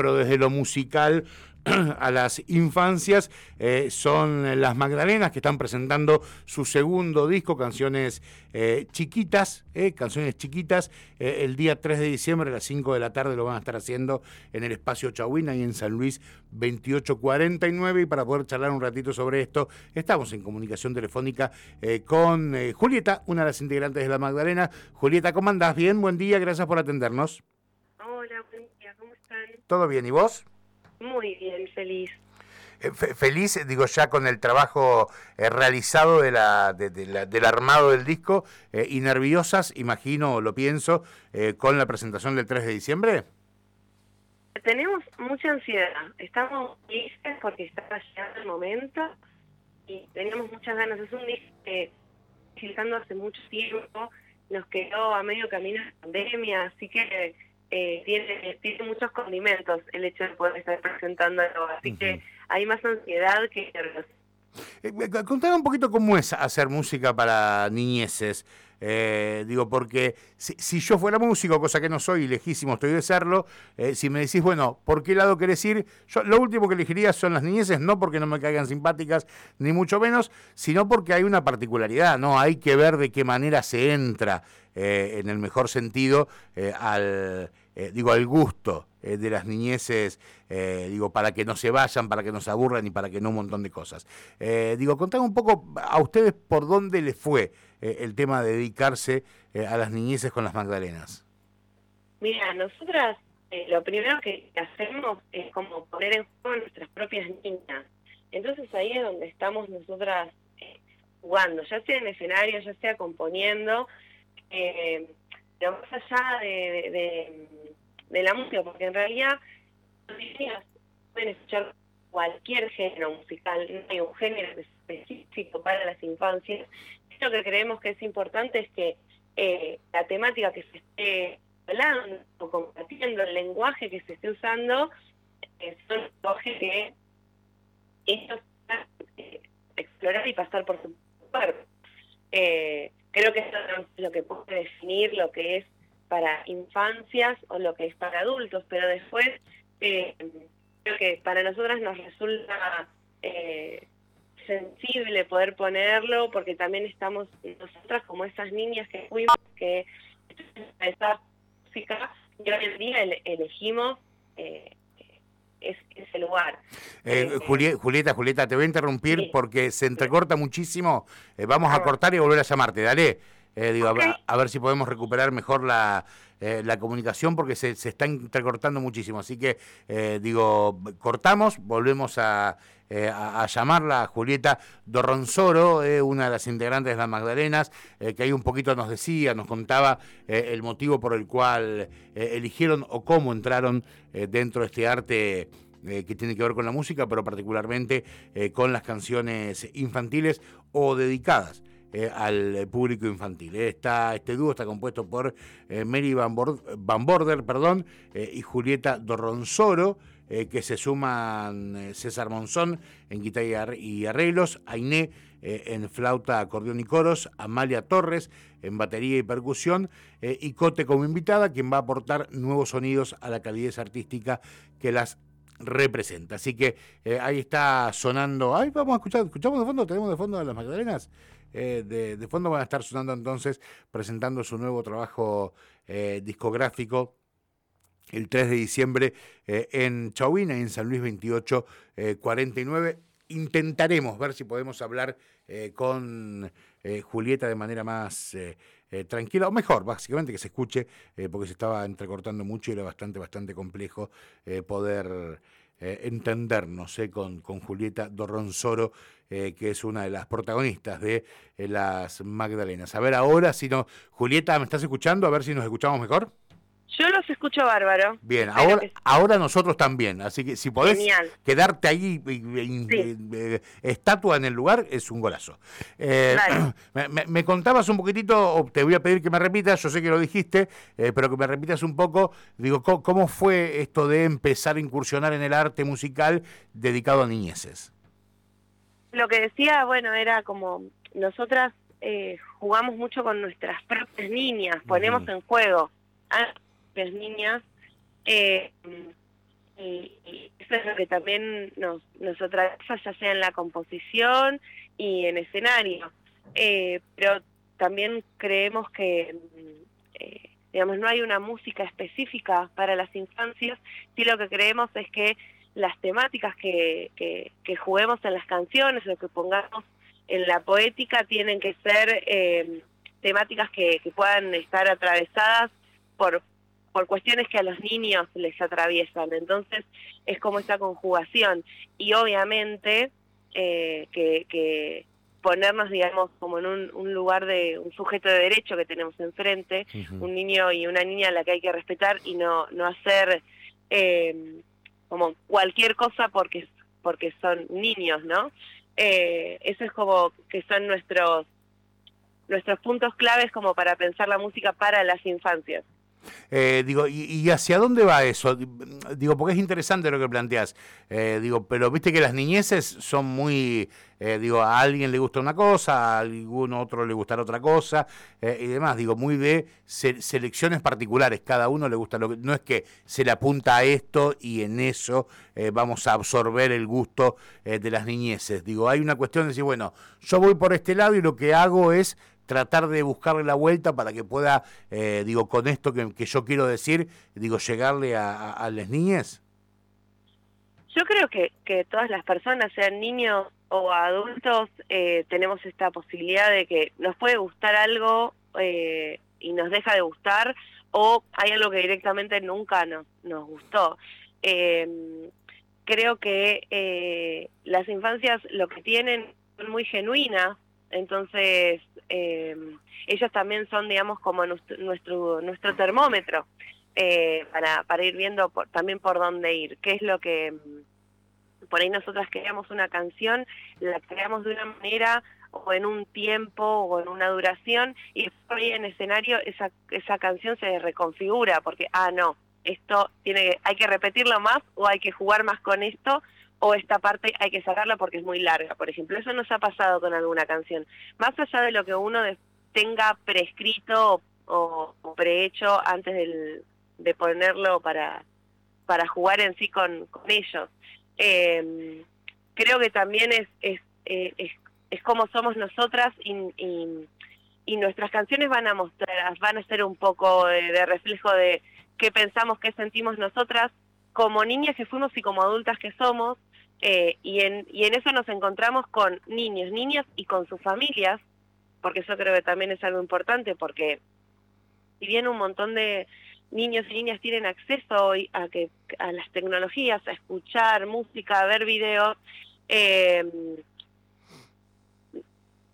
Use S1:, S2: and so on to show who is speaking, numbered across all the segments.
S1: pero desde lo musical a las infancias eh, son las Magdalenas que están presentando su segundo disco, Canciones eh, Chiquitas, eh, Canciones Chiquitas, el día 3 de diciembre a las 5 de la tarde lo van a estar haciendo en el espacio Chahuina y en San Luis 2849 y para poder charlar un ratito sobre esto estamos en comunicación telefónica con Julieta, una de las integrantes de la Magdalena. Julieta, ¿cómo andás? Bien, buen día, gracias por atendernos.
S2: Hola, ¿cómo están?
S1: ¿Todo bien? ¿Y vos?
S2: Muy bien, feliz.
S1: Eh, feliz, digo, ya con el trabajo eh, realizado de la, del armado del disco eh, y nerviosas, imagino, lo pienso, con la presentación del 3 de diciembre.
S2: Tenemos mucha ansiedad, estamos felices porque está llegando el momento y teníamos muchas ganas. Es un disco que hace mucho tiempo, nos quedó a medio camino de pandemia, así que eh, tiene, tiene muchos condimentos el hecho de poder estar presentándolo, así que hay más ansiedad que
S1: eh, contame un poquito cómo es hacer música para niñeces. Eh, digo, porque si, yo fuera músico, cosa que no soy, lejísimo estoy de serlo, eh, si me decís, bueno, ¿por qué lado querés ir? Yo lo último que elegiría son las niñeces, no porque no me caigan simpáticas, ni mucho menos, sino porque hay una particularidad, ¿no? Hay que ver de qué manera se entra, en el mejor sentido, al eh, digo, al gusto eh, de las niñeces, eh, digo, para que no se vayan, para que no se aburran y para que no un montón de cosas. digo, contame un poco a ustedes por dónde les fue el tema de dedicarse a las niñeces con las Magdalenas.
S2: Mira, nosotras lo primero que hacemos es como poner en juego nuestras propias niñas. Entonces ahí es donde estamos nosotras jugando, ya sea en escenario, ya sea componiendo. Pero más allá de, de la música, porque en realidad pueden escuchar cualquier género musical, no hay un género específico para las infancias. Lo que creemos que es importante es que eh, la temática que se esté hablando o compartiendo, el lenguaje que se esté usando, eh, son lenguajes que ellos eh, explorar y pasar por su cuerpo. Eh, creo que eso es lo que puede definir lo que es para infancias o lo que es para adultos, pero después eh, creo que para nosotras nos resulta eh, sensible poder ponerlo porque también estamos nosotras como esas niñas que fuimos, que esa música y hoy en día elegimos eh, ese lugar.
S1: Julieta, Julieta, te voy a interrumpir porque se entrecorta muchísimo. vamos a ah. cortar y volver a llamarte. Dale. Eh, digo, a, ver si podemos recuperar mejor la, eh, la comunicación porque se, se, está entrecortando muchísimo. Así que, eh, digo, cortamos, volvemos a, a, llamarla a Julieta Dorronzoro, una de las integrantes de las Magdalenas, que ahí un poquito nos decía, nos contaba el motivo por el cual eligieron o cómo entraron dentro de este arte. que tiene que ver con la música, pero particularmente con las canciones infantiles o dedicadas eh, al público infantil. Está, este dúo está compuesto por eh, Mary Van, Border perdón, eh, y Julieta Dorronzoro, que se suman César Monzón en guitarra y arreglos, Ainé en flauta, acordeón y coros, Amalia Torres en batería y percusión, y Cote como invitada, quien va a aportar nuevos sonidos a la calidez artística que las representa. Así que ahí está sonando. Ay, vamos a escuchar, escuchamos de fondo, tenemos de fondo a las Magdalenas. Eh, de, fondo van a estar sonando entonces, presentando su nuevo trabajo eh, discográfico el 3 de diciembre eh, en Chauina, en San Luis 2849. Intentaremos ver si podemos hablar con Julieta de manera más tranquila, o mejor, básicamente que se escuche, porque se estaba entrecortando mucho y era bastante, bastante complejo poder eh, entendernos eh, con, con, Julieta Dorronzoro, eh, que es una de las protagonistas de las Magdalenas. A ver ahora si no, Julieta, ¿me estás escuchando? A ver si nos escuchamos mejor.
S2: Yo los escucho bárbaro.
S1: Bien, ahora, ahora nosotros también. Así que si podés quedarte ahí, eh, estatua en el lugar, es un golazo. Eh, me, contabas un poquitito, te voy a pedir que me repitas, yo sé que lo dijiste, eh, pero que me repitas un poco, digo, ¿cómo, fue esto de empezar a incursionar en el arte musical dedicado a niñeces?
S2: Lo que decía, bueno, era como nosotras jugamos mucho con nuestras propias niñas, ponemos en juego niñas, eh, y, eso es lo que también nos, nos atraviesa, ya sea en la composición y en escenario. Eh, pero también creemos que, eh, digamos, no hay una música específica para las infancias, sí lo que creemos es que las temáticas que, que, que juguemos en las canciones, lo que pongamos en la poética, tienen que ser eh, temáticas que, que puedan estar atravesadas por, por cuestiones que a los niños les atraviesan. Entonces es como esa conjugación. Y obviamente eh, que, que, ponernos, digamos, como en un, lugar de un sujeto de derecho que tenemos enfrente, un niño y una niña a la que hay que respetar y no, no hacer eh, como cualquier cosa porque, porque son niños, ¿no? Eh, eso es como que son nuestros nuestros puntos claves como para pensar la música para las infancias.
S1: Eh, digo, y, hacia dónde va eso? Digo, porque es interesante lo que planteas. Eh, digo, pero viste que las niñeces son muy, eh, digo, a alguien le gusta una cosa, a algún otro le gustará otra cosa y demás. Digo, muy de selecciones particulares. Cada uno le gusta lo que. No es que se le apunta a esto y en eso vamos a absorber el gusto de las niñeces. Digo, hay una cuestión de decir, bueno, yo voy por este lado y lo que hago es tratar de buscarle la vuelta para que pueda, eh, digo, con esto que, yo quiero decir, digo, llegarle a, las niñas?
S2: Yo creo que, que todas las personas, sean niños o adultos, eh, tenemos esta posibilidad de que nos puede gustar algo eh, y nos deja de gustar, o hay algo que directamente nunca nos, nos gustó. creo que las infancias lo que tienen son muy genuinas, entonces, eh, ellos también son, digamos, como nuestro, nuestro, termómetro eh, para, para ir viendo también por dónde ir, qué es lo que mm, por ahí nosotras creamos una canción, la creamos de una manera o en un tiempo o en una duración y después en escenario esa, esa canción se reconfigura porque, ah, no, esto tiene hay que repetirlo más o hay que jugar más con esto o esta parte hay que sacarla porque es muy larga, por ejemplo. Eso nos ha pasado con alguna canción. Más allá de lo que uno tenga prescrito o, prehecho antes de ponerlo para, para jugar en sí con, ellos. Em, creo que también es, es, eh, es, es, como somos nosotras y, y, nuestras canciones van a mostrar, van a ser un poco de reflejo de qué pensamos, qué sentimos nosotras como niñas que fuimos y como adultas que somos, eh, y, en, y en eso nos encontramos con niños, niñas y con sus familias, porque eso creo que también es algo importante, porque si bien un montón de niños y niñas tienen acceso hoy a, que, a las tecnologías, a escuchar música, a ver videos, eh,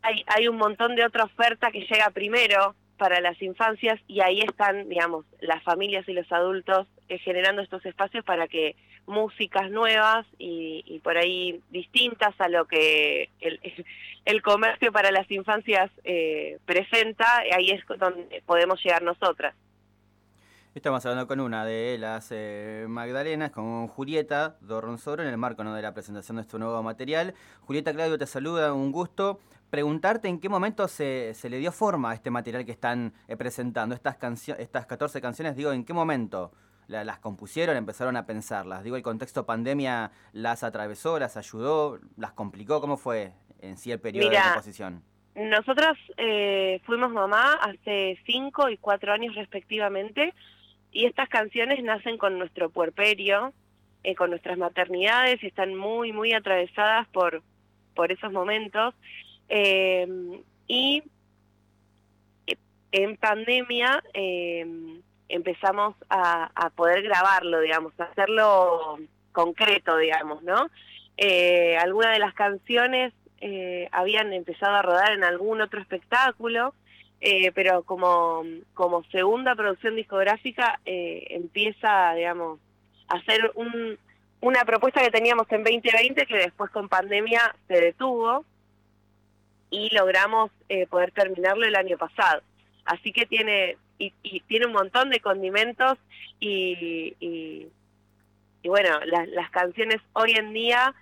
S2: hay, hay un montón de otra oferta que llega primero para las infancias y ahí están, digamos, las familias y los adultos eh, generando estos espacios para que músicas nuevas y, por ahí distintas a lo que el, comercio para las infancias eh, presenta, ahí es donde podemos llegar nosotras.
S3: Estamos hablando con una de las eh, Magdalenas, con Julieta Dorronzoro, en el marco ¿no? de la presentación de este nuevo material. Julieta Claudio te saluda, un gusto. Preguntarte en qué momento se, se le dio forma a este material que están eh, presentando, estas, estas 14 canciones, digo, ¿en qué momento las compusieron, empezaron a pensarlas? Digo, el contexto pandemia las atravesó, las ayudó, las complicó, ¿cómo fue en sí el periodo de composición?
S2: Nosotras eh, fuimos mamá hace cinco y cuatro años respectivamente y estas canciones nacen con nuestro puerperio, eh, con nuestras maternidades y están muy, muy atravesadas por, por esos momentos. Eh, y eh, en pandemia empezamos a, poder grabarlo, digamos, a hacerlo concreto, digamos, ¿no? algunas de las canciones habían empezado a rodar en algún otro espectáculo eh, pero como, como segunda producción discográfica eh, empieza, digamos, a ser un, una propuesta que teníamos en 2020 que después con pandemia se detuvo y logramos eh, poder terminarlo el año pasado. Así que tiene y, tiene un montón de condimentos y, y, bueno, las canciones hoy en día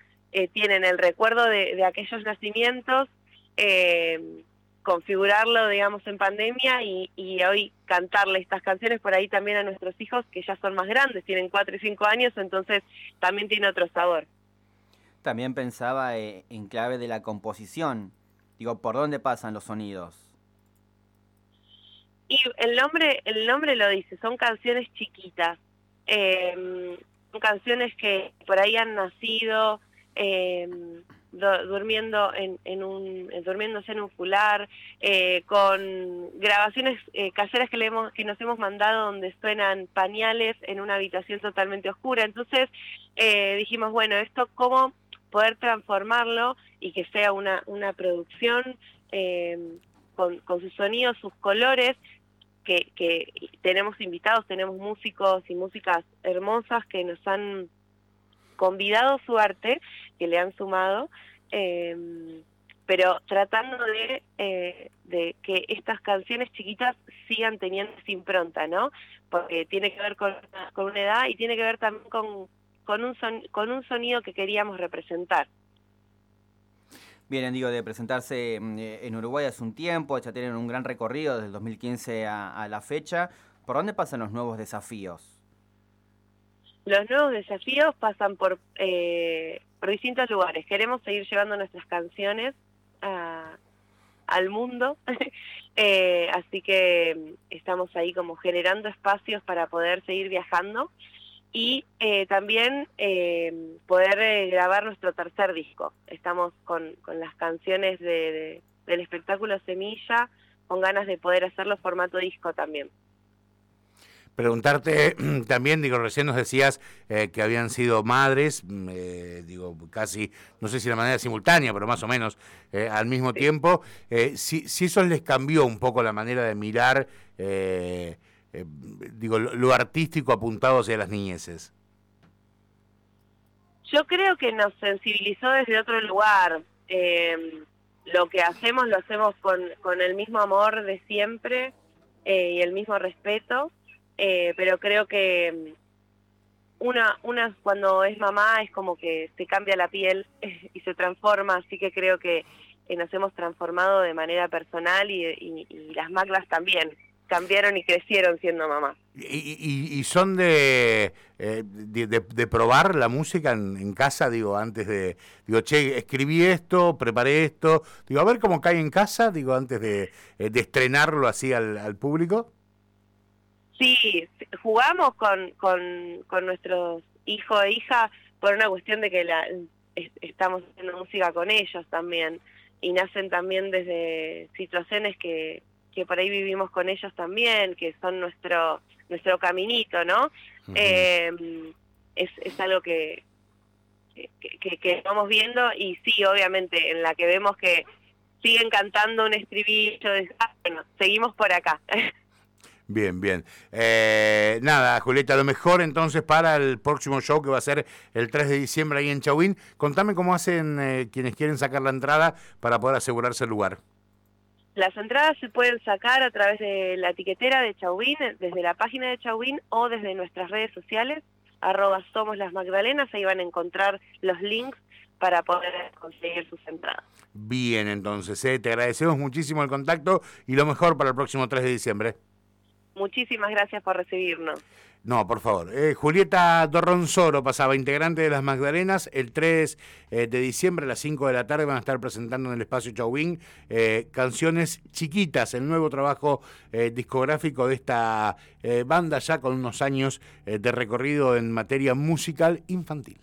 S2: tienen el recuerdo de, de aquellos nacimientos. Eh, configurarlo, digamos, en pandemia y, y, hoy cantarle estas canciones por ahí también a nuestros hijos que ya son más grandes, tienen 4 y 5 años, entonces también tiene otro sabor.
S3: También pensaba eh, en clave de la composición, digo, ¿por dónde pasan los sonidos?
S2: Y el nombre, el nombre lo dice, son canciones chiquitas, eh, son canciones que por ahí han nacido, eh, durmiendo en, en un durmiéndose en un fular eh, con grabaciones eh, caseras que le hemos que nos hemos mandado donde suenan pañales en una habitación totalmente oscura. Entonces eh, dijimos bueno esto cómo poder transformarlo y que sea una una producción eh, con, con sus sonidos sus colores que, que tenemos invitados tenemos músicos y músicas hermosas que nos han convidado su arte, que le han sumado, eh, pero tratando de, eh, de que estas canciones chiquitas sigan teniendo esa impronta, ¿no? Porque tiene que ver con, con una edad y tiene que ver también con, con, un son, con un sonido que queríamos representar.
S3: Vienen, digo, de presentarse en Uruguay hace un tiempo, ya tienen un gran recorrido desde el 2015 a, a la fecha. ¿Por dónde pasan los nuevos desafíos?
S2: Los nuevos desafíos pasan por, eh, por distintos lugares. Queremos seguir llevando nuestras canciones a, al mundo, eh, así que estamos ahí como generando espacios para poder seguir viajando y eh, también eh, poder eh, grabar nuestro tercer disco. Estamos con, con las canciones de, de, del espectáculo Semilla, con ganas de poder hacerlo formato disco también
S1: preguntarte también, digo, recién nos decías que habían sido madres, mm, digo, casi, no sé si de manera simultánea, pero más o menos al mismo sí. tiempo, si, si, eso les cambió un poco la manera de mirar, eh, digo, lo, artístico apuntado hacia las niñeces.
S2: Yo creo que nos sensibilizó desde otro lugar. lo que hacemos lo hacemos con, con el mismo amor de siempre y el mismo respeto eh, pero creo que mm, una, una cuando es mamá es como que se cambia la piel y se transforma, así que creo que eh, nos hemos transformado de manera personal y, y, y las maglas también cambiaron y crecieron siendo mamá.
S1: ¿Y, y, y son de, eh, de, de, de, probar la música en, en, casa, digo, antes de, digo, che, escribí esto, preparé esto, digo, a ver cómo cae en casa, digo, antes de, eh, de estrenarlo así al, al público?
S2: Sí, jugamos con, con, con nuestros hijos e hijas por una cuestión de que la, estamos haciendo música con ellos también y nacen también desde situaciones que, que por ahí vivimos con ellos también, que son nuestro nuestro caminito, ¿no? Uh -huh. eh, es, es algo que, que, que, vamos viendo y sí, obviamente, en la que vemos que siguen cantando un estribillo, de, ah, bueno, seguimos por acá.
S1: Bien, bien. Eh, nada, Julieta, lo mejor entonces para el próximo show que va a ser el 3 de diciembre ahí en Chauín. Contame cómo hacen eh, quienes quieren sacar la entrada para poder asegurarse el lugar.
S2: Las entradas se pueden sacar a través de la etiquetera de Chauín, desde la página de Chauín o desde nuestras redes sociales, arroba Somos las Magdalenas, ahí van a encontrar los links para poder conseguir sus entradas.
S1: Bien, entonces, eh, te agradecemos muchísimo el contacto y lo mejor para el próximo 3 de diciembre.
S2: Muchísimas gracias por recibirnos.
S1: No, por favor. Eh, Julieta Dorronzoro pasaba, integrante de las Magdalenas, el 3 eh, de diciembre a las 5 de la tarde van a estar presentando en el espacio Chauvín eh, canciones chiquitas, el nuevo trabajo eh, discográfico de esta banda ya con unos años de recorrido en materia musical infantil.